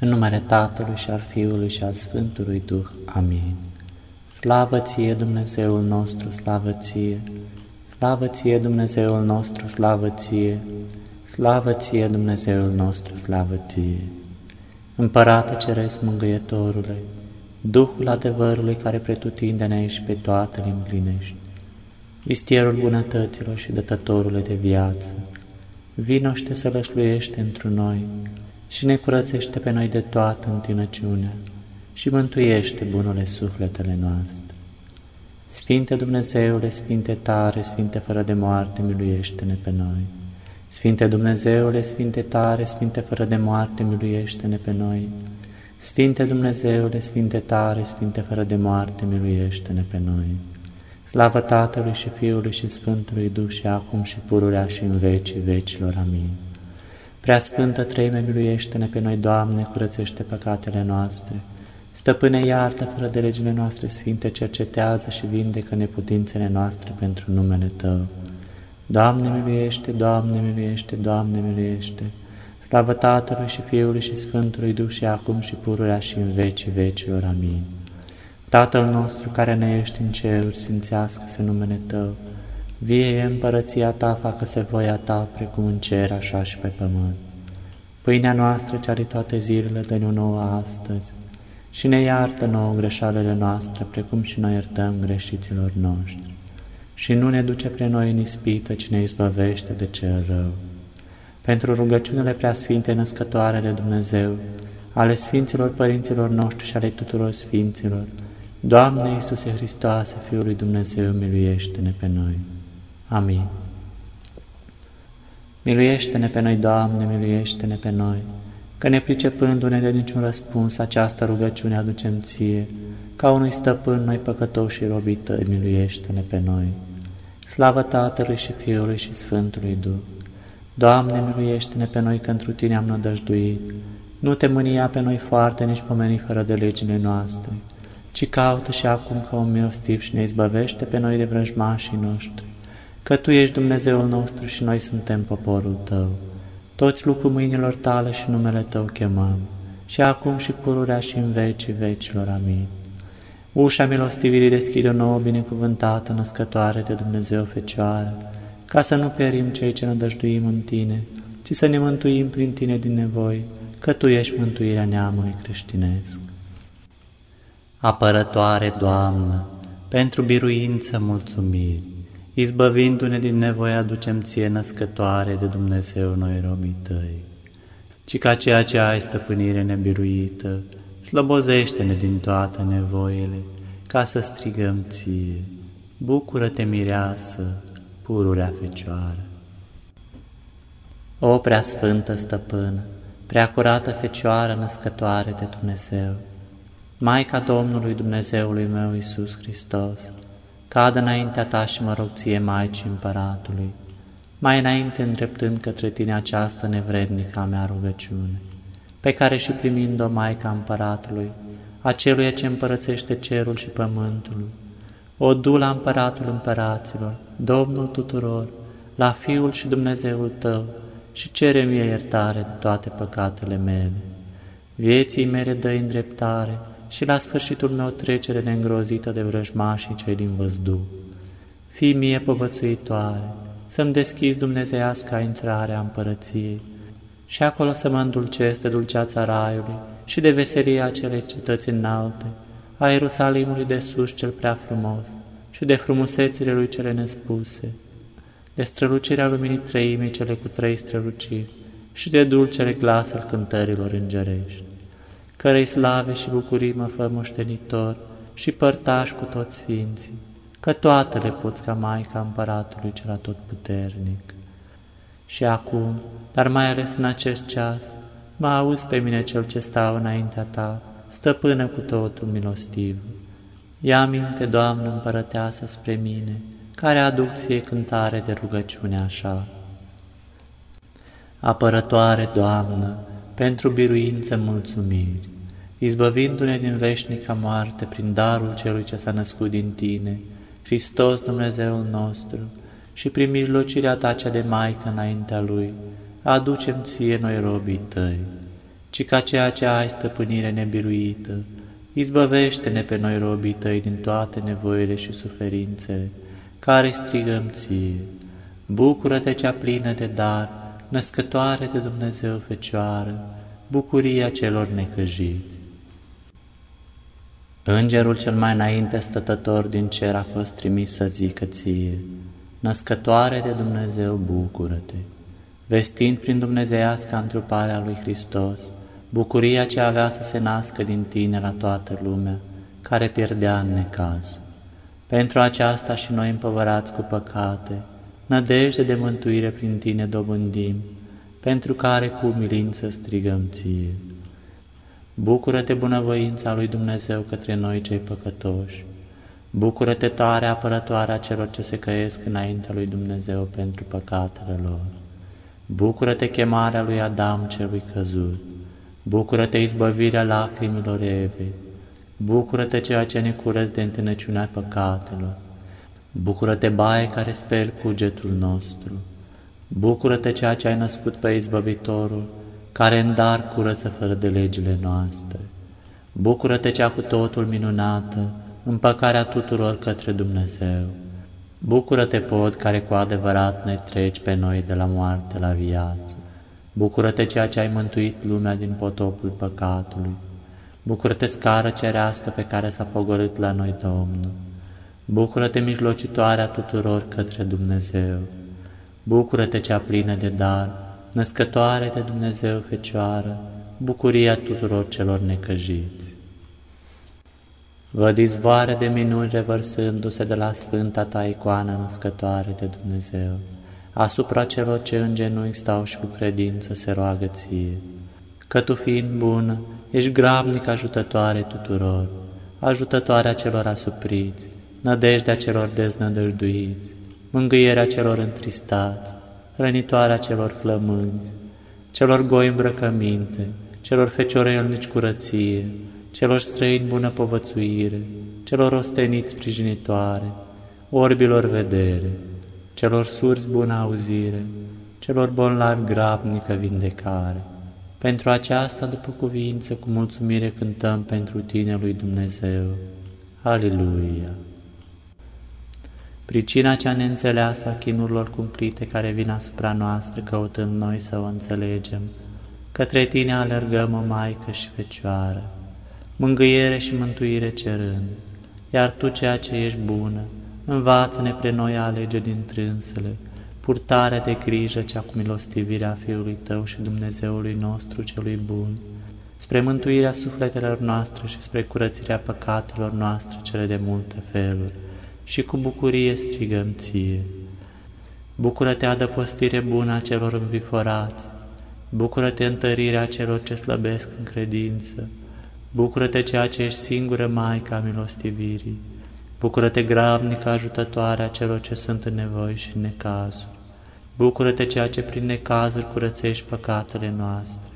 În numele Tatălui și al Fiului și al Sfântului Duh. Amin. Slavă ție, Dumnezeul nostru, slavă ție! Slavă ție, Dumnezeul nostru, slavă ție! Slavă ție, Dumnezeul nostru, slavă ție! Împărată Ceresc Mângâietorule, Duhul adevărului care pretutindene și pe toate le împlinești, Istierul bunătăților și dătătorule de viață, vino și te sălășluiește într noi și ne curățește pe noi de toată întinăciunea și mântuiește bunule sufletele noastre. Sfinte Dumnezeule, Sfinte tare, Sfinte fără de moarte, miluiește-ne pe noi. Sfinte Dumnezeule, Sfinte tare, Sfinte fără de moarte, miluiește-ne pe noi. Sfinte Dumnezeule, Sfinte tare, Sfinte fără de moarte, miluiește-ne pe noi. Slavă Tatălui și Fiului și Sfântului Duh și acum și pururea și în vecii vecilor. Amin. Prea Sfântă Treime, miluiește-ne pe noi, Doamne, curățește păcatele noastre. Stăpâne, iartă fără de legile noastre sfinte, cercetează și vindecă neputințele noastre pentru numele Tău. Doamne, miluiește, Doamne, miluiește, Doamne, miluiește. Slavă Tatălui și Fiului și Sfântului Duh și acum și pururea și în vecii vecilor. Amin. Tatăl nostru care ne ești în ceruri, sfințească-se numele Tău. Vie împărăția Ta, facă-se voia Ta, precum în cer, așa și pe pământ. Pâinea noastră, cea de toate zilele, dă-ne-o nouă astăzi și ne iartă nouă greșalele noastre, precum și noi iertăm greșiților noștri. Și nu ne duce pre noi în ispită, ci ne izbăvește de cel rău. Pentru rugăciunile preasfinte născătoare de Dumnezeu, ale Sfinților Părinților noștri și ale tuturor Sfinților, Doamne Iisuse Hristoase, Fiul lui Dumnezeu, miluiește-ne pe noi. Amin. Miluiește-ne pe noi, Doamne, miluiește-ne pe noi, că ne pricepându-ne de niciun răspuns, această rugăciune aducem Ție, ca unui stăpân noi păcătoși și robii Tăi, miluiește-ne pe noi. Slavă Tatălui și Fiului și Sfântului Duh! Doamne, miluiește-ne pe noi că întru Tine am nădăjduit, nu te mânia pe noi foarte, nici pomeni fără de legile noastre, ci caută și acum ca un milostiv și ne izbăvește pe noi de vrăjmașii noștri, că Tu ești Dumnezeul nostru și noi suntem poporul Tău. Toți lucru mâinilor Tale și numele Tău chemăm, și acum și pururea și în vecii vecilor. Amin. Ușa milostivirii deschide o nouă binecuvântată născătoare de Dumnezeu Fecioară, ca să nu perim cei ce nădăjduim în Tine, ci să ne mântuim prin Tine din nevoi, că Tu ești mântuirea neamului creștinesc. Apărătoare, Doamnă, pentru biruință mulțumiri, izbăvindu-ne din nevoie aducem Ție născătoare de Dumnezeu noi robii Tăi, ci ca ceea ce ai stăpânire nebiruită, slăbozește-ne din toate nevoile, ca să strigăm Ție, bucură-te mireasă, pururea Fecioară. O prea sfântă stăpână, prea curată Fecioară născătoare de Dumnezeu, Maica Domnului Dumnezeului meu Iisus Hristos, cad înaintea ta și mă rog ție, Maicii Împăratului, mai înainte îndreptând către tine această nevrednică a mea rugăciune, pe care și primind-o Maica Împăratului, aceluia ce împărățește cerul și pământul, o du la Împăratul Împăraților, Domnul tuturor, la Fiul și Dumnezeul tău și cere mie iertare de toate păcatele mele. Vieții mele dă îndreptare și la sfârșitul meu trecere neîngrozită de vrăjmașii cei din văzdu. Fii mie povățuitoare, să-mi deschizi dumnezeiasca intrarea împărăției și acolo să mă îndulcesc de dulceața raiului și de veselia acelei cetăți înalte, a Ierusalimului de sus cel prea frumos și de frumusețile lui cele nespuse, de strălucirea luminii treimii cele cu trei străluciri și de dulcele glas al cântărilor îngerești cărei slave și bucurii mă fă moștenitor și părtaș cu toți sfinții, că toate le poți ca Maica Împăratului cel Atotputernic. Și acum, dar mai ales în acest ceas, mă auzi pe mine cel ce stau înaintea ta, stăpână cu totul milostiv. Ia minte, Doamnă împărăteasă spre mine, care aduc ție cântare de rugăciune așa. Apărătoare, Doamnă, pentru biruință mulțumiri, izbăvindu-ne din veșnica moarte prin darul celui ce s-a născut din tine, Hristos Dumnezeul nostru, și prin mijlocirea ta cea de Maică înaintea Lui, aducem ție noi robii tăi. ci ca ceea ce ai stăpânire nebiruită, izbăvește-ne pe noi robii tăi din toate nevoile și suferințele, care strigăm ție. Bucură-te cea plină de dar, născătoare de Dumnezeu Fecioară, bucuria celor necăjiți. Îngerul cel mai înainte stătător din cer a fost trimis să zică ție, Născătoare de Dumnezeu, bucură-te! Vestind prin dumnezeiasca întruparea lui Hristos, bucuria ce avea să se nască din tine la toată lumea, care pierdea în necaz. Pentru aceasta și noi împăvărați cu păcate, nădejde de mântuire prin tine dobândim, pentru care cu umilință strigăm ție. Bucură-te bunăvoința lui Dumnezeu către noi cei păcătoși. Bucură-te tare apărătoarea celor ce se căiesc înaintea lui Dumnezeu pentru păcatele lor. Bucură-te chemarea lui Adam celui căzut. Bucură-te izbăvirea lacrimilor Evei. Bucură-te ceea ce ne curăț de întâlnăciunea păcatelor. Bucură-te baie care speli cugetul nostru. Bucură-te ceea ce ai născut pe izbăvitorul, care în dar curăță fără de legile noastre. Bucură-te cea cu totul minunată, împăcarea tuturor către Dumnezeu. Bucură-te, pod, care cu adevărat ne treci pe noi de la moarte la viață. Bucură-te ceea ce ai mântuit lumea din potopul păcatului. Bucură-te, scară cerească pe care s-a pogorât la noi Domnul. Bucură-te, mijlocitoarea tuturor către Dumnezeu. Bucură-te, cea plină de dar, născătoare de Dumnezeu Fecioară, bucuria tuturor celor necăjiți. Văd izvoare de minuni revărsându-se de la sfânta ta icoană născătoare de Dumnezeu, asupra celor ce în genunchi stau și cu credință se roagă ție. Că tu fiind bună, ești grabnic ajutătoare tuturor, ajutătoarea celor asupriți, nădejdea celor deznădăjduiți, mângâierea celor întristați, rănitoarea celor flămânzi, celor goi îmbrăcăminte, celor feciorelnici curăție, celor străini bună povățuire, celor osteniți sprijinitoare, orbilor vedere, celor surzi bună auzire, celor bolnavi grabnică vindecare. Pentru aceasta, după cuvință, cu mulțumire cântăm pentru Tine, lui Dumnezeu. Aleluia! Pricina cea neînțeleasă a chinurilor cumplite care vin asupra noastră, căutând noi să o înțelegem. Către Tine alergăm, o Maică și Fecioară, mângâiere și mântuire cerând, iar Tu, ceea ce ești bună, învață-ne pre noi a alege din trânsele, purtarea de grijă cea cu milostivirea Fiului Tău și Dumnezeului nostru celui bun, spre mântuirea sufletelor noastre și spre curățirea păcatelor noastre cele de multe feluri, și cu bucurie strigăm ție. Bucură-te adăpostire bună a celor înviforați, bucură-te întărirea celor ce slăbesc în credință, bucură-te ceea ce ești singură Maica milostivirii, bucură-te grabnică ajutătoare a celor ce sunt în nevoi și în necazuri, bucură-te ceea ce prin necazuri curățești păcatele noastre,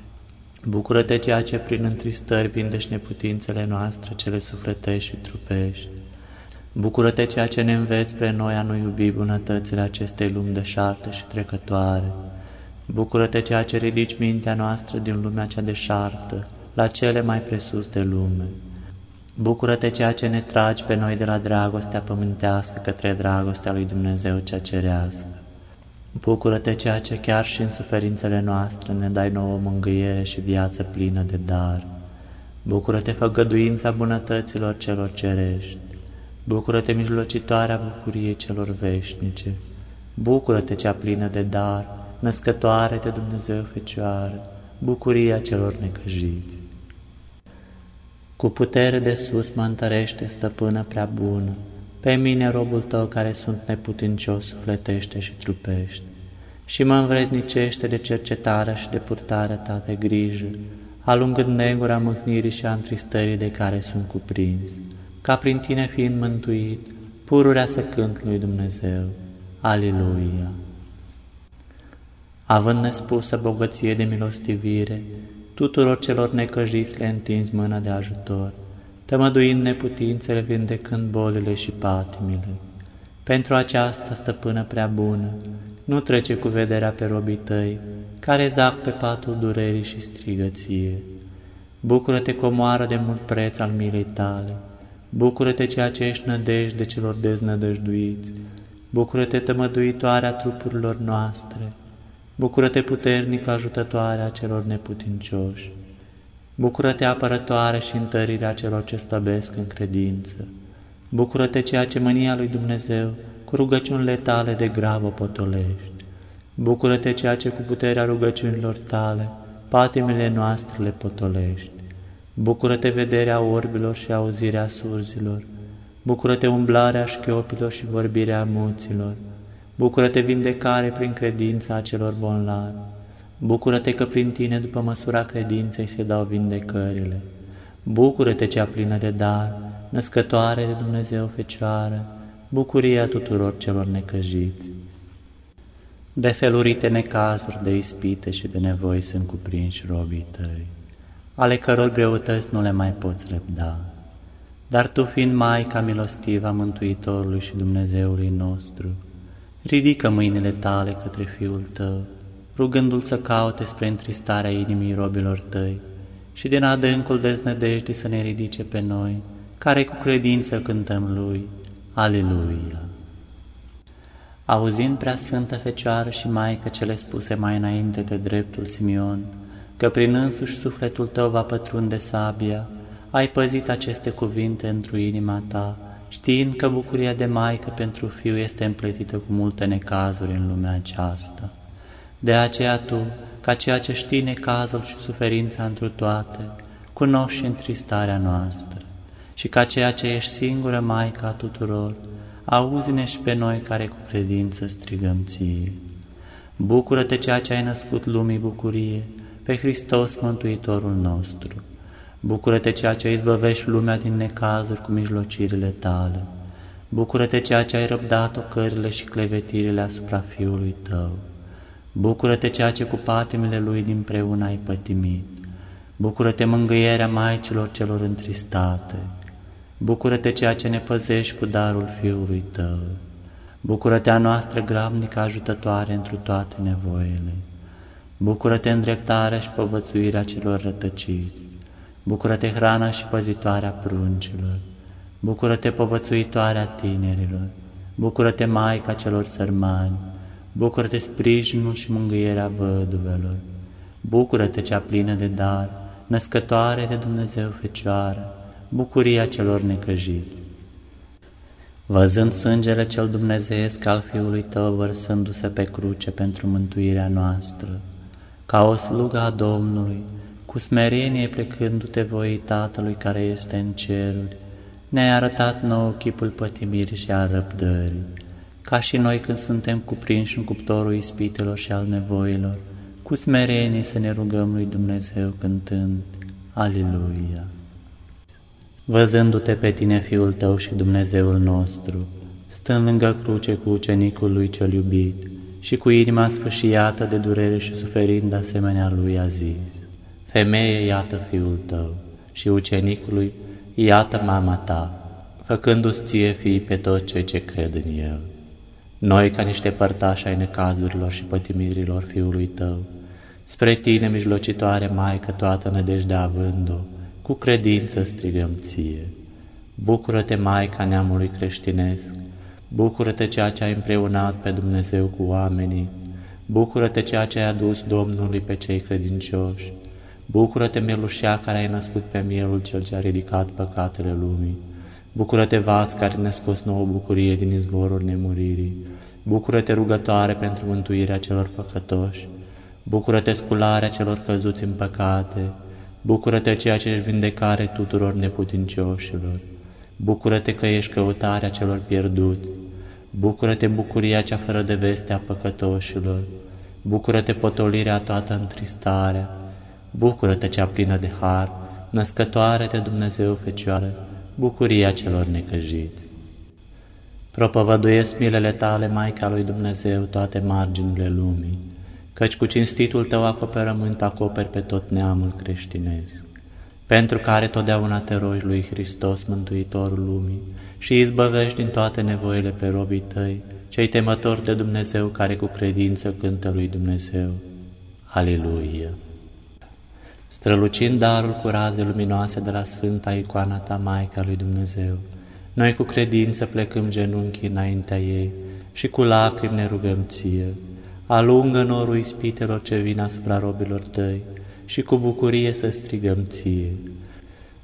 bucură-te ceea ce prin întristări vindești neputințele noastre cele sufletești și trupești, Bucură-te ceea ce ne înveți pre noi a nu iubi bunătățile acestei lumi deșarte și trecătoare. Bucură-te ceea ce ridici mintea noastră din lumea cea deșartă, la cele mai presus de lume. Bucură-te ceea ce ne tragi pe noi de la dragostea pământească către dragostea lui Dumnezeu cea cerească. Bucură-te ceea ce chiar și în suferințele noastre ne dai nouă mângâiere și viață plină de dar. Bucură-te făgăduința bunătăților celor cerești. Bucură-te, mijlocitoarea bucuriei celor veșnice. Bucură-te, cea plină de dar, născătoare de Dumnezeu Fecioară, bucuria celor necăjiți. Cu putere de sus mă întărește, stăpână prea bună, pe mine, robul tău, care sunt neputincios, sufletește și trupește, și mă învrednicește de cercetarea și de purtarea ta de grijă, alungând negura mâhnirii și a întristării de care sunt cuprins ca prin tine fiind mântuit, pururea să cânt lui Dumnezeu. Aleluia! Având nespusă bogăție de milostivire, tuturor celor necăjiți le întinzi mâna de ajutor, tămăduind neputințele, vindecând bolile și patimile. Pentru aceasta, stăpână prea bună, nu trece cu vederea pe robii tăi, care zac pe patul durerii și strigă ție. Bucură-te, comoară de mult preț al milei tale, bucură-te ceea ce ești nădejde celor deznădăjduiți, bucură-te tămăduitoarea trupurilor noastre, bucură-te puternică ajutătoarea celor neputincioși, bucură-te apărătoare și întărirea celor ce stăbesc în credință, bucură-te ceea ce mânia lui Dumnezeu cu rugăciunile tale de grabă potolești. Bucură-te ceea ce cu puterea rugăciunilor tale patimile noastre le potolești. Bucură-te vederea orbilor și auzirea surzilor. Bucură-te umblarea șchiopilor și vorbirea muților. Bucură-te vindecare prin credința celor bolnavi. Bucură-te că prin tine, după măsura credinței, se dau vindecările. Bucură-te cea plină de dar, născătoare de Dumnezeu Fecioară, bucuria tuturor celor necăjiți. De felurite necazuri, de ispite și de nevoi sunt cuprinși robii tăi, ale căror greutăți nu le mai poți răbda. Dar tu, fiind Maica milostivă a Mântuitorului și Dumnezeului nostru, ridică mâinile tale către Fiul tău, rugându-L să caute spre întristarea inimii robilor tăi și din adâncul deznădejdii să ne ridice pe noi, care cu credință cântăm Lui, Aleluia! Auzind prea Sfântă Fecioară și Maică cele spuse mai înainte de dreptul Simion, că prin însuși sufletul tău va pătrunde sabia, ai păzit aceste cuvinte într inima ta, știind că bucuria de Maică pentru Fiu este împletită cu multe necazuri în lumea aceasta. De aceea tu, ca ceea ce știi necazul și suferința întru toate, cunoști întristarea noastră și ca ceea ce ești singură Maica a tuturor, auzi-ne și pe noi care cu credință strigăm ție. Bucură-te ceea ce ai născut lumii bucurie, pe Hristos Mântuitorul nostru. Bucură-te ceea ce izbăvești lumea din necazuri cu mijlocirile tale. Bucură-te ceea ce ai răbdat ocările și clevetirile asupra Fiului tău. Bucură-te ceea ce cu patimile lui din preună ai pătimit. Bucură-te mângâierea Maicilor celor întristate. Bucură-te ceea ce ne păzești cu darul Fiului Tău. Bucură-te a noastră grabnică ajutătoare întru toate nevoile. Bucură-te îndreptarea și povățuirea celor rătăciți. Bucură-te hrana și păzitoarea pruncilor. Bucură-te povățuitoarea tinerilor. Bucură-te Maica celor sărmani. Bucură-te sprijinul și mângâierea văduvelor. Bucură-te cea plină de dar, născătoare de Dumnezeu Fecioară bucuria celor necăjiți. Văzând sângele cel dumnezeiesc al Fiului Tău vărsându-se pe cruce pentru mântuirea noastră, ca o slugă a Domnului, cu smerenie plecându-te voi Tatălui care este în ceruri, ne-ai arătat nou chipul pătimirii și a răbdării, ca și noi când suntem cuprinși în cuptorul ispitelor și al nevoilor, cu smerenie să ne rugăm lui Dumnezeu cântând, Aleluia! văzându-te pe tine, Fiul tău și Dumnezeul nostru, stând lângă cruce cu ucenicul lui cel iubit și cu inima sfâșiată de durere și suferind asemenea lui a zis, Femeie, iată Fiul tău și ucenicului, iată mama ta, făcându-ți ție fii pe toți cei ce cred în El. Noi, ca niște părtași ai necazurilor și pătimirilor Fiului tău, spre tine, mijlocitoare Maică, toată nădejdea având-o, cu credință strigăm ție. Bucură-te, Maica neamului creștinesc, bucură-te ceea ce ai împreunat pe Dumnezeu cu oamenii, bucură-te ceea ce ai adus Domnului pe cei credincioși, bucură-te, melușea care ai născut pe mielul cel ce a ridicat păcatele lumii, bucură-te, vaț care ne scos nouă bucurie din izvorul nemuririi, bucură-te, rugătoare pentru mântuirea celor păcătoși, bucură-te, scularea celor căzuți în păcate, Bucură-te ceea ce ești vindecare tuturor neputincioșilor. Bucură-te că ești căutarea celor pierduți. Bucură-te bucuria cea fără de veste a păcătoșilor. Bucură-te potolirea toată întristarea. Bucură-te cea plină de har, născătoare de Dumnezeu Fecioară, bucuria celor necăjiți. Propovăduiesc milele tale, Maica lui Dumnezeu, toate marginile lumii căci cu cinstitul tău acoperământ acoperi pe tot neamul creștinesc, pentru care totdeauna te rogi lui Hristos, Mântuitorul lumii, și izbăvești din toate nevoile pe robii tăi, cei temători de Dumnezeu care cu credință cântă lui Dumnezeu. Aleluia! Strălucind darul cu raze luminoase de la Sfânta Icoana ta, Maica lui Dumnezeu, noi cu credință plecăm genunchii înaintea ei și cu lacrimi ne rugăm ție. Alungă norul ispitelor ce vin asupra robilor tăi și cu bucurie să strigăm ție.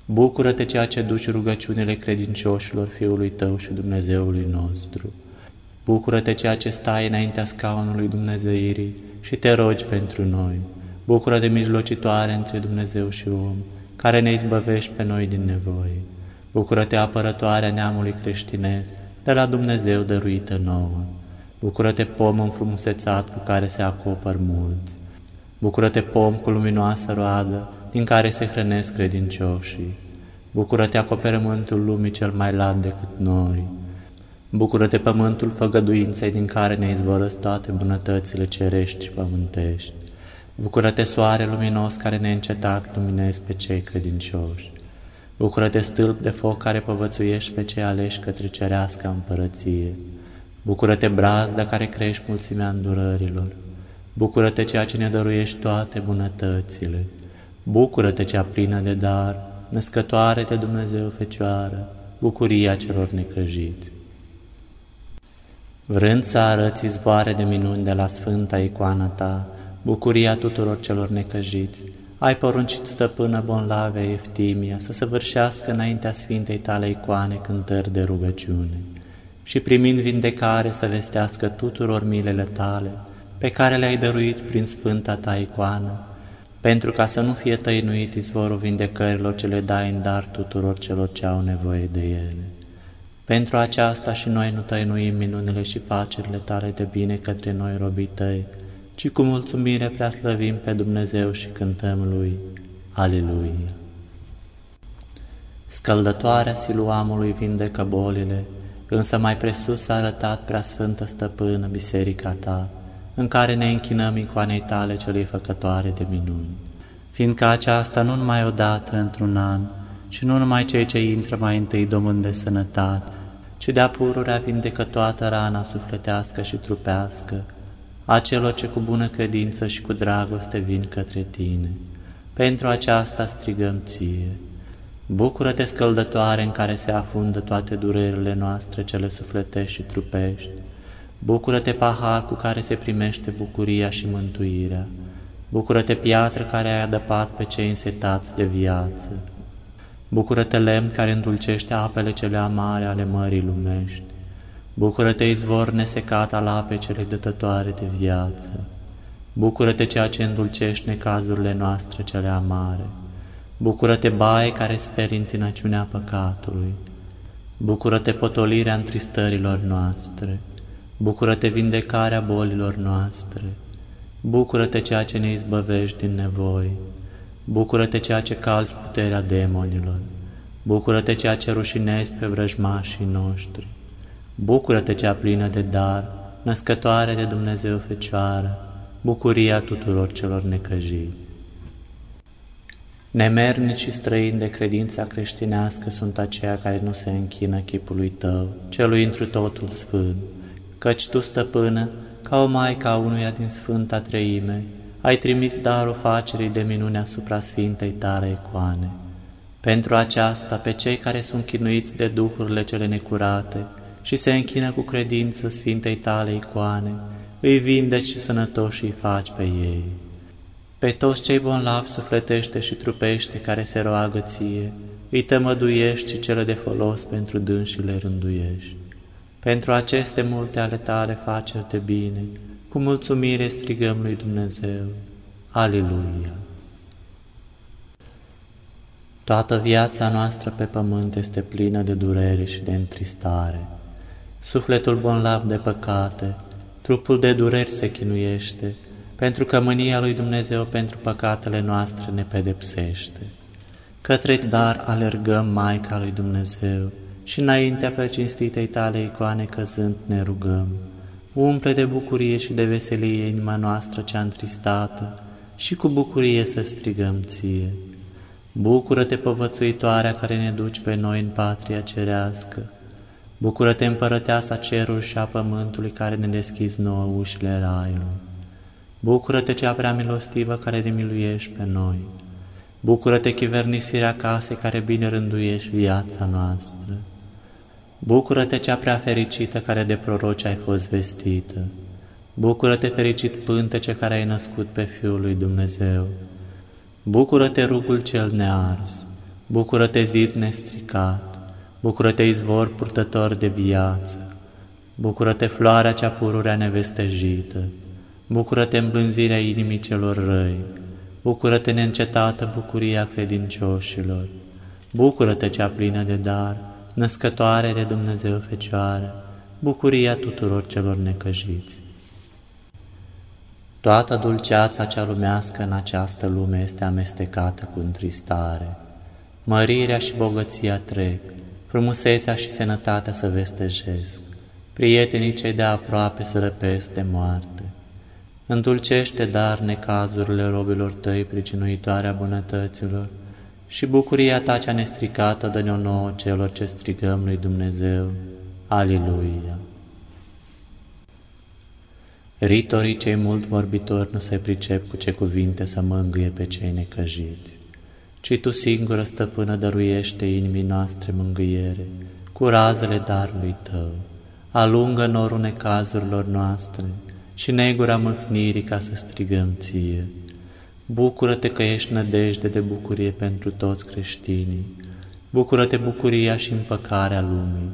Bucură-te ceea ce duci rugăciunile credincioșilor Fiului Tău și Dumnezeului nostru. Bucură-te ceea ce stai înaintea scaunului Dumnezeirii și te rogi pentru noi. Bucură de mijlocitoare între Dumnezeu și om, care ne izbăvești pe noi din nevoie. Bucură-te apărătoarea neamului creștinesc, de la Dumnezeu dăruită nouă. Bucură-te pom înfrumusețat cu care se acopăr mulți. Bucură-te pom cu luminoasă roadă, din care se hrănesc credincioșii. Bucură-te acoperământul lumii cel mai lat decât noi. Bucură-te pământul făgăduinței din care ne izvorăs toate bunătățile cerești și pământești. Bucură-te soare luminos care neîncetat luminezi pe cei credincioși. Bucură-te stâlp de foc care povățuiești pe cei aleși către cerească împărăție. Bucură-te brazdă care crești mulțimea îndurărilor. Bucură-te ceea ce ne dăruiești toate bunătățile. Bucură-te cea plină de dar, născătoare de Dumnezeu Fecioară, bucuria celor necăjiți. Vrând să arăți izvoare de minuni de la Sfânta icoana ta, bucuria tuturor celor necăjiți, ai poruncit stăpână Bonlavea Eftimia să săvârșească înaintea Sfintei tale icoane cântări de rugăciune și primind vindecare să vestească tuturor milele tale, pe care le-ai dăruit prin Sfânta ta icoană, pentru ca să nu fie tăinuit izvorul vindecărilor ce le dai în dar tuturor celor ce au nevoie de ele. Pentru aceasta și noi nu tăinuim minunile și facerile tale de bine către noi, robii tăi, ci cu mulțumire prea slăvim pe Dumnezeu și cântăm Lui. Aleluia! Scăldătoarea siluamului vindecă bolile, însă mai presus a arătat prea sfântă stăpână biserica ta, în care ne închinăm icoanei tale celei făcătoare de minuni, fiindcă aceasta nu numai odată într-un an, și nu numai cei ce intră mai întâi domând de sănătate, ci de-a pururea vindecă toată rana sufletească și trupească, a celor ce cu bună credință și cu dragoste vin către Tine. Pentru aceasta strigăm Ție. Bucură-te, scăldătoare, în care se afundă toate durerile noastre, cele sufletești și trupești. Bucură-te, pahar cu care se primește bucuria și mântuirea. Bucură-te, piatră care ai adăpat pe cei însetați de viață. Bucură-te, lemn care îndulcește apele cele amare ale mării lumești. Bucură-te, izvor nesecat al apei cele dătătoare de viață. Bucură-te, ceea ce îndulcești necazurile noastre cele amare. Bucură-te, baie care speri întinăciunea păcatului. Bucură-te, potolirea întristărilor noastre. Bucură-te, vindecarea bolilor noastre. Bucură-te, ceea ce ne izbăvești din nevoi. Bucură-te, ceea ce calci puterea demonilor. Bucură-te, ceea ce rușinezi pe vrăjmașii noștri. Bucură-te cea plină de dar, născătoare de Dumnezeu Fecioară, bucuria tuturor celor necăjiți. Nemernici și străini de credința creștinească sunt aceia care nu se închină chipului tău, celui întru totul sfânt, căci tu, stăpână, ca o maică a unuia din Sfânta Treime, ai trimis darul facerii de minune asupra Sfintei tare icoane. Pentru aceasta, pe cei care sunt chinuiți de duhurile cele necurate, și se închină cu credință Sfintei tale icoane, îi vindeci și sănătoși îi faci pe ei. Pe toți cei bonlavi sufletește și trupește care se roagă ție, îi tămăduiești și cele de folos pentru dânsi le rânduiești. Pentru aceste multe ale tale faceri de bine, cu mulțumire strigăm lui Dumnezeu. Aleluia! Toată viața noastră pe pământ este plină de durere și de întristare sufletul bonlav de păcate, trupul de dureri se chinuiește, pentru că mânia lui Dumnezeu pentru păcatele noastre ne pedepsește. Către dar alergăm Maica lui Dumnezeu și înaintea precinstitei tale icoane căzând ne rugăm. Umple de bucurie și de veselie inima noastră cea întristată și cu bucurie să strigăm ție. Bucură-te, povățuitoarea care ne duci pe noi în patria cerească, Bucură-te împărăteasa cerului și a pământului care ne deschizi nouă ușile raiului. Bucură-te cea prea milostivă care ne miluiești pe noi. Bucură-te chivernisirea casei care bine rânduiești viața noastră. Bucură-te cea prea fericită care de proroci ai fost vestită. Bucură-te fericit pântece care ai născut pe Fiul lui Dumnezeu. Bucură-te rugul cel nears. Bucură-te zid nestricat. Bucură-te izvor purtător de viață. Bucură-te floarea cea pururea nevestejită. Bucură-te îmblânzirea inimii celor răi. Bucură-te neîncetată bucuria credincioșilor. Bucură-te cea plină de dar, născătoare de Dumnezeu Fecioară, bucuria tuturor celor necăjiți. Toată dulceața cea lumească în această lume este amestecată cu întristare. Mărirea și bogăția trec, frumusețea și sănătatea să vestejesc, prietenii cei de aproape să răpesc de moarte. Îndulcește dar necazurile robilor tăi pricinuitoarea bunătăților și bucuria ta cea nestricată dă-ne-o nouă celor ce strigăm lui Dumnezeu. Aliluia! Ritorii cei mult vorbitori nu se pricep cu ce cuvinte să mângâie pe cei necăjiți, ci Tu singură, stăpână, dăruiește inimii noastre mângâiere, cu razele darului Tău, alungă norul necazurilor noastre și negura mâhnirii ca să strigăm Ție. Bucură-te că ești nădejde de bucurie pentru toți creștinii, bucură-te bucuria și împăcarea lumii,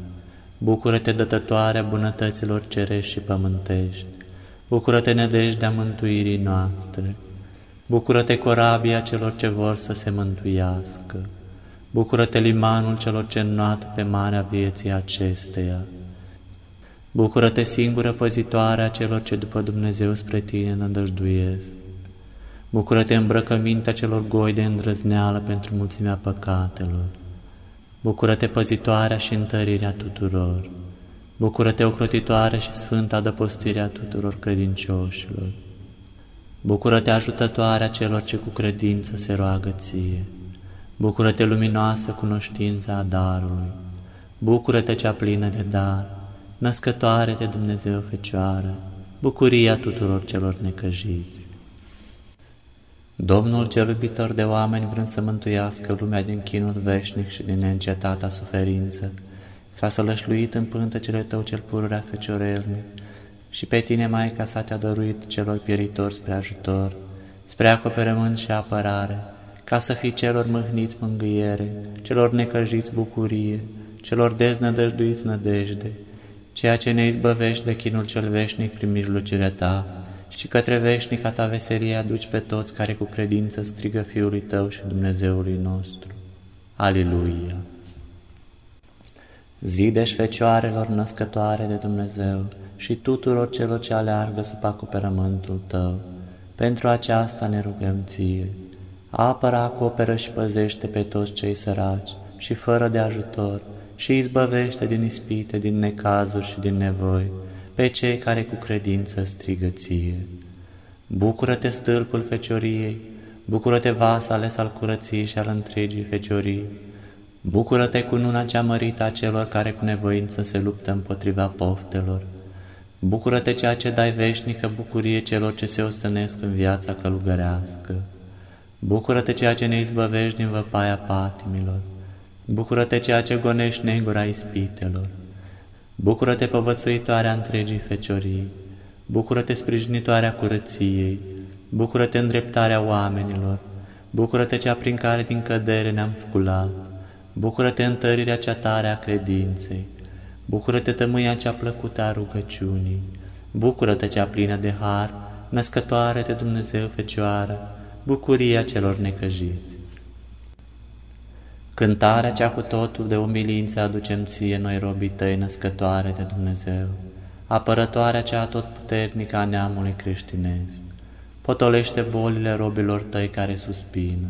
bucură-te dătătoarea bunătăților cerești și pământești, Bucură-te nădejdea mântuirii noastre, Bucură-te corabia celor ce vor să se mântuiască, Bucură-te limanul celor ce înnoată pe marea vieții acesteia, Bucură-te singură păzitoare a celor ce după Dumnezeu spre tine nădăjduiesc, Bucură-te îmbrăcămintea celor goi de îndrăzneală pentru mulțimea păcatelor, Bucură-te păzitoarea și întărirea tuturor, Bucură-te, ocrotitoare și sfântă adăpostirea tuturor credincioșilor. Bucură-te, ajutătoarea celor ce cu credință se roagă ție. Bucură-te, luminoasă cunoștința a darului. Bucură-te, cea plină de dar, născătoare de Dumnezeu Fecioară, bucuria tuturor celor necăjiți. Domnul cel iubitor de oameni vrând să mântuiască lumea din chinul veșnic și din neîncetata suferință, S-a sălășluit în pântecele tău cel pururea feciorelnic și pe tine, Maica sa, te-a dăruit celor pieritori spre ajutor, spre acoperământ și apărare, ca să fii celor mâhniți mângâiere, celor necăjiți bucurie, celor deznădăjduiți nădejde, ceea ce ne izbăvești de chinul cel veșnic prin mijlocirea ta și către veșnica ta veselie aduci pe toți care cu credință strigă Fiului tău și Dumnezeului nostru. Aliluia! Zideș șfecioarelor născătoare de Dumnezeu și tuturor celor ce aleargă sub acoperământul Tău. Pentru aceasta ne rugăm Ție. Apără, acoperă și păzește pe toți cei săraci și fără de ajutor și izbăvește din ispite, din necazuri și din nevoi pe cei care cu credință strigă Ție. Bucură-te, stâlpul fecioriei, bucură-te, vas ales al curăției și al întregii feciorii, Bucură-te cu nuna cea mărită a celor care cu nevoință se luptă împotriva poftelor. Bucură-te ceea ce dai veșnică bucurie celor ce se ostănesc în viața călugărească. Bucură-te ceea ce ne izbăvești din văpaia patimilor. Bucură-te ceea ce gonești negura ispitelor. Bucură-te povățuitoarea întregii feciorii. Bucură-te sprijinitoarea curăției. Bucură-te îndreptarea oamenilor. Bucură-te cea prin care din cădere ne-am sculat. Bucură-te întărirea cea tare a credinței, Bucură-te tămâia cea plăcută a rugăciunii, Bucură-te cea plină de har, născătoare de Dumnezeu Fecioară, bucuria celor necăjiți. Cântarea cea cu totul de umilință aducem ție noi robii tăi născătoare de Dumnezeu, apărătoarea cea tot puternică a neamului creștinesc, potolește bolile robilor tăi care suspină,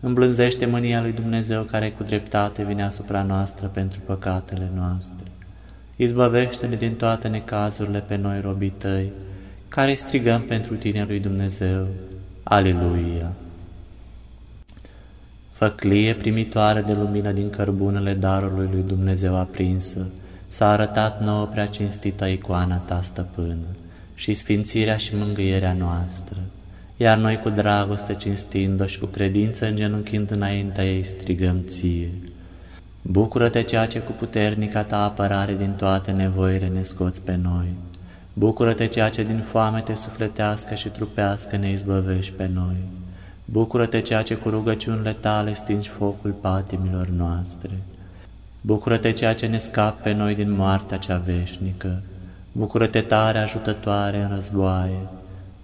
Îmblânzește mânia lui Dumnezeu care cu dreptate vine asupra noastră pentru păcatele noastre. Izbăvește-ne din toate necazurile pe noi, robii tăi, care strigăm pentru tine lui Dumnezeu. Aleluia! Făclie primitoare de lumină din cărbunele darului lui Dumnezeu aprinsă, s-a arătat nouă prea cinstită icoana ta, stăpână, și sfințirea și mângâierea noastră, iar noi cu dragoste cinstind-o și cu credință îngenunchind înaintea ei strigăm ție. Bucură-te ceea ce cu puternica ta apărare din toate nevoile ne scoți pe noi. Bucură-te ceea ce din foame te sufletească și trupească ne izbăvești pe noi. Bucură-te ceea ce cu rugăciunile tale stingi focul patimilor noastre. Bucură-te ceea ce ne scap pe noi din moartea cea veșnică. Bucură-te tare ajutătoare în războaie.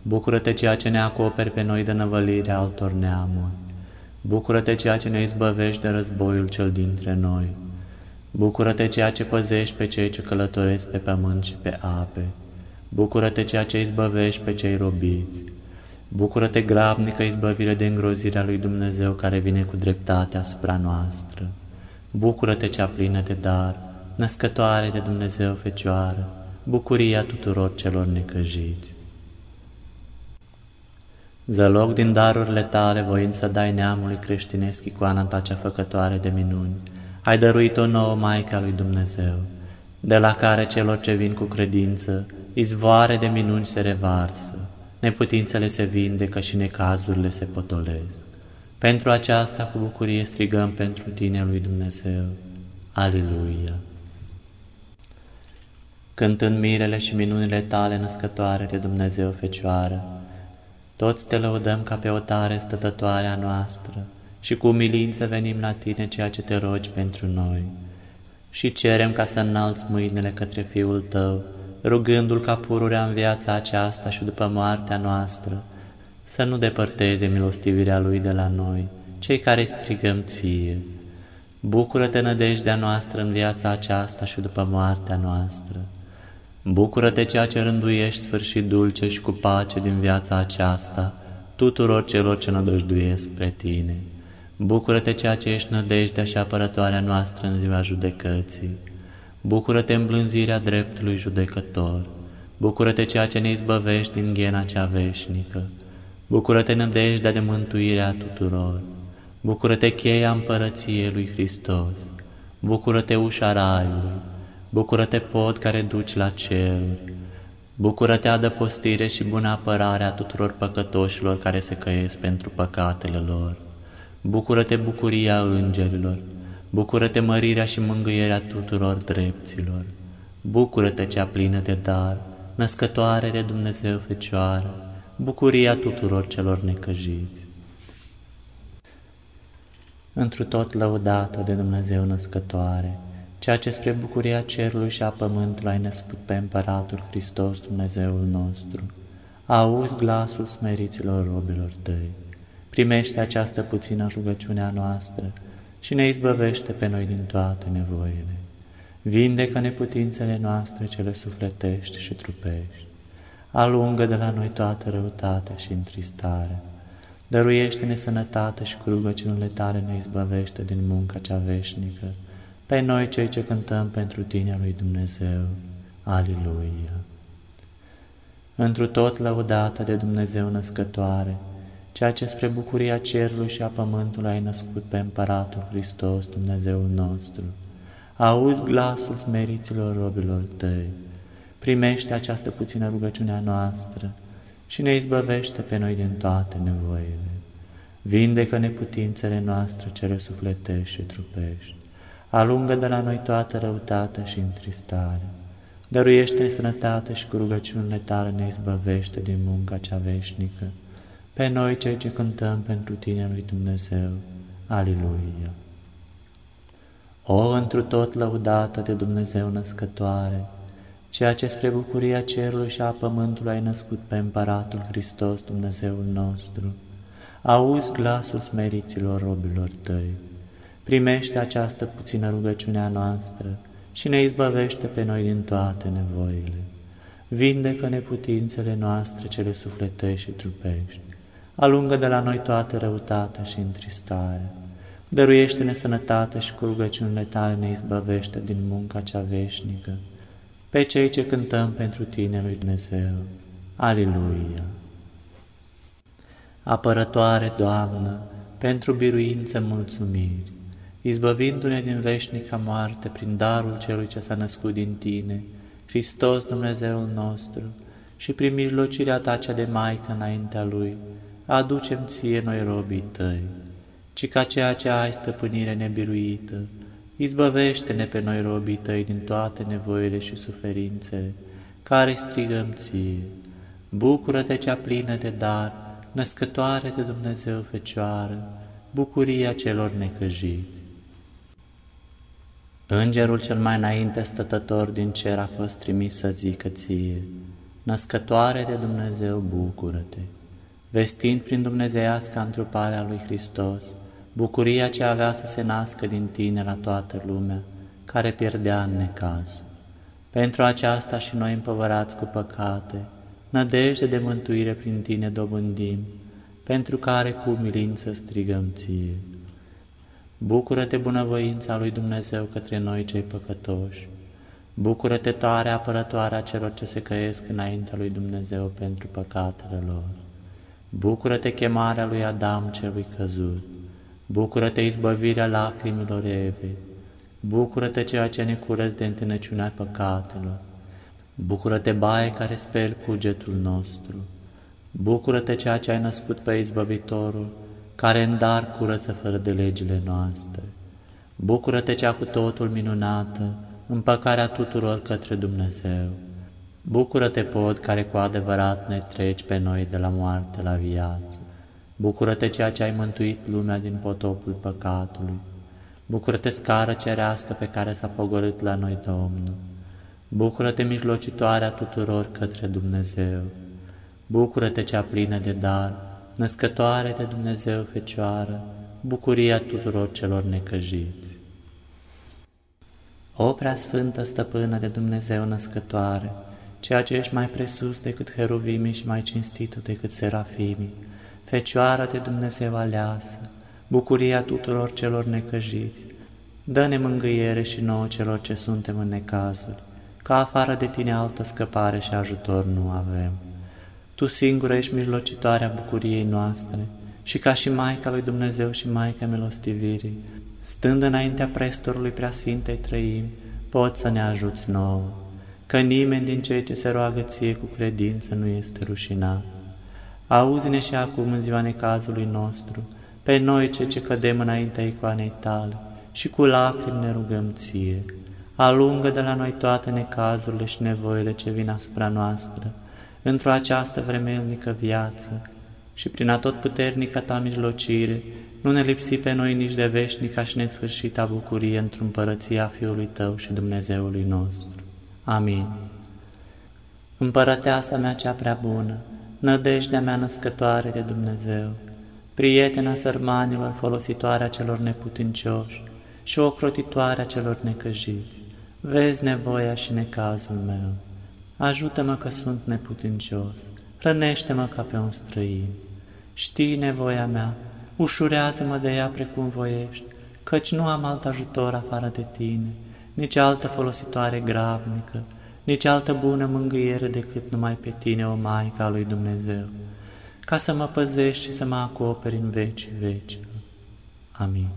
Bucură-te ceea ce ne acoperi pe noi de năvălirea altor neamuri. Bucură-te ceea ce ne izbăvești de războiul cel dintre noi. Bucură-te ceea ce păzești pe cei ce călătoresc pe pământ și pe ape. Bucură-te ceea ce izbăvești pe cei robiți. Bucură-te grabnică izbăvire de îngrozirea lui Dumnezeu care vine cu dreptate asupra noastră. Bucură-te cea plină de dar, născătoare de Dumnezeu Fecioară, bucuria tuturor celor necăjiți. Zăloc din darurile tale, voind să dai neamului creștinesc icoana ta cea făcătoare de minuni, ai dăruit-o nouă Maica lui Dumnezeu, de la care celor ce vin cu credință, izvoare de minuni se revarsă, neputințele se vindecă și necazurile se potolesc. Pentru aceasta cu bucurie strigăm pentru tine lui Dumnezeu. Aleluia! Cântând mirele și minunile tale născătoare de Dumnezeu Fecioară, toți te lăudăm ca pe o tare stătătoare a noastră și cu umilință venim la tine ceea ce te rogi pentru noi și cerem ca să înalți mâinile către Fiul tău, rugându-L ca pururea în viața aceasta și după moartea noastră, să nu depărteze milostivirea Lui de la noi, cei care strigăm ție. Bucură-te nădejdea noastră în viața aceasta și după moartea noastră. Bucură-te ceea ce rânduiești sfârșit dulce și cu pace din viața aceasta tuturor celor ce nădăjduiesc spre tine. Bucură-te ceea ce ești nădejdea și apărătoarea noastră în ziua judecății. Bucură-te îmblânzirea dreptului judecător. Bucură-te ceea ce ne izbăvești din ghena cea veșnică. Bucură-te nădejdea de mântuirea tuturor. Bucură-te cheia împărăției lui Hristos. Bucură-te ușa raiului. Bucură-te pod care duci la ceruri. Bucură-te adăpostire și bună apărare a tuturor păcătoșilor care se căiesc pentru păcatele lor. Bucură-te bucuria îngerilor. Bucură-te mărirea și mângâierea tuturor drepților. Bucură-te cea plină de dar, născătoare de Dumnezeu Fecioară, bucuria tuturor celor necăjiți. Întru tot lăudată de Dumnezeu născătoare, ceea ce spre bucuria cerului și a pământului ai născut pe Împăratul Hristos Dumnezeul nostru, auzi glasul smeriților robilor tăi. Primește această puțină rugăciune a noastră și ne izbăvește pe noi din toate nevoile. Vindecă neputințele noastre cele sufletești și trupești. Alungă de la noi toată răutatea și întristarea. Dăruiește-ne sănătate și cu rugăciunile tale ne izbăvește din munca cea veșnică, pe noi cei ce cântăm pentru Tine, lui Dumnezeu. Aliluia! Întru tot lăudată de Dumnezeu născătoare, ceea ce spre bucuria cerului și a pământului ai născut pe Împăratul Hristos, Dumnezeul nostru. Auzi glasul smeriților robilor tăi, primește această puțină rugăciune a noastră și ne izbăvește pe noi din toate nevoile. Vindecă neputințele noastre cele sufletești și trupești. Alungă de la noi toată răutatea și întristarea. Dăruiește-ne sănătate și cu rugăciunile tale ne izbăvește din munca cea veșnică. Pe noi cei ce cântăm pentru Tine, lui Dumnezeu. Aliluia! O, întru tot lăudată de Dumnezeu născătoare, ceea ce spre bucuria cerului și a pământului ai născut pe Împăratul Hristos, Dumnezeul nostru, auzi glasul smeriților robilor tăi. Primește această puțină rugăciune a noastră și ne izbăvește pe noi din toate nevoile. Vindecă neputințele noastre cele sufletești și trupești. Alungă de la noi toată răutatea și întristarea. Dăruiește-ne sănătate și cu rugăciunile tale ne izbăvește din munca cea veșnică pe cei ce cântăm pentru Tine, lui Dumnezeu. Aliluia! Apărătoare, Doamnă, pentru biruință mulțumiri, izbăvindu-ne din veșnica moarte prin darul celui ce s-a născut din tine, Hristos Dumnezeul nostru, și prin mijlocirea ta cea de Maică înaintea Lui, aducem ție noi robii tăi, ci ca ceea ce ai stăpânire nebiruită, izbăvește-ne pe noi robii tăi din toate nevoile și suferințele, care strigăm ție. Bucură-te cea plină de dar, născătoare de Dumnezeu Fecioară, bucuria celor necăjiți. Îngerul cel mai înainte stătător din cer a fost trimis să zică ție, Născătoare de Dumnezeu, bucură-te! Vestind prin dumnezeiasca întruparea lui Hristos, bucuria ce avea să se nască din tine la toată lumea, care pierdea în necaz. Pentru aceasta și noi împăvărați cu păcate, nădejde de mântuire prin tine dobândim, pentru care cu umilință strigăm ție. Bucură-te bunăvoința lui Dumnezeu către noi cei păcătoși. Bucură-te tare apărătoarea celor ce se căiesc înaintea lui Dumnezeu pentru păcatele lor. Bucură-te chemarea lui Adam celui căzut. Bucură-te izbăvirea lacrimilor Evei. Bucură-te ceea ce ne curăț de întâlnăciunea păcatelor. Bucură-te baie care speli cugetul nostru. Bucură-te ceea ce ai născut pe izbăvitorul, care în dar curăță fără de legile noastre. Bucură-te cea cu totul minunată, împăcarea tuturor către Dumnezeu. Bucură-te, pod, care cu adevărat ne treci pe noi de la moarte la viață. Bucură-te ceea ce ai mântuit lumea din potopul păcatului. Bucură-te, scară cerească pe care s-a pogorât la noi Domnul. Bucură-te, mijlocitoarea tuturor către Dumnezeu. Bucură-te, cea plină de dar, născătoare de Dumnezeu Fecioară, bucuria tuturor celor necăjiți. O prea sfântă stăpână de Dumnezeu născătoare, ceea ce ești mai presus decât heruvimii și mai cinstită decât serafimii, Fecioară de Dumnezeu aleasă, bucuria tuturor celor necăjiți, dă-ne mângâiere și nouă celor ce suntem în necazuri, ca afară de tine altă scăpare și ajutor nu avem. Tu singură ești mijlocitoarea bucuriei noastre și ca și Maica lui Dumnezeu și Maica milostivirii, stând înaintea prestorului preasfintei trăimi, poți să ne ajuți nouă, că nimeni din cei ce se roagă ție cu credință nu este rușinat. Auzi-ne și acum în ziua necazului nostru, pe noi ce ce cădem înaintea icoanei tale și cu lacrimi ne rugăm ție. Alungă de la noi toate necazurile și nevoile ce vin asupra noastră, într-o această vremelnică viață și prin atotputernica ta mijlocire, nu ne lipsi pe noi nici de veșnica și nesfârșita bucurie într-o împărăția Fiului Tău și Dumnezeului nostru. Amin. Împărăteasa mea cea prea bună, nădejdea mea născătoare de Dumnezeu, prietena sărmanilor folositoarea celor neputincioși și ocrotitoarea celor necăjiți, vezi nevoia și necazul meu. Ajută-mă că sunt neputincios, hrănește-mă ca pe un străin. Știi nevoia mea, ușurează-mă de ea precum voiești, căci nu am alt ajutor afară de tine, nici altă folositoare grabnică, nici altă bună mângâiere decât numai pe tine, o Maica lui Dumnezeu, ca să mă păzești și să mă acoperi în veci veci. Amin.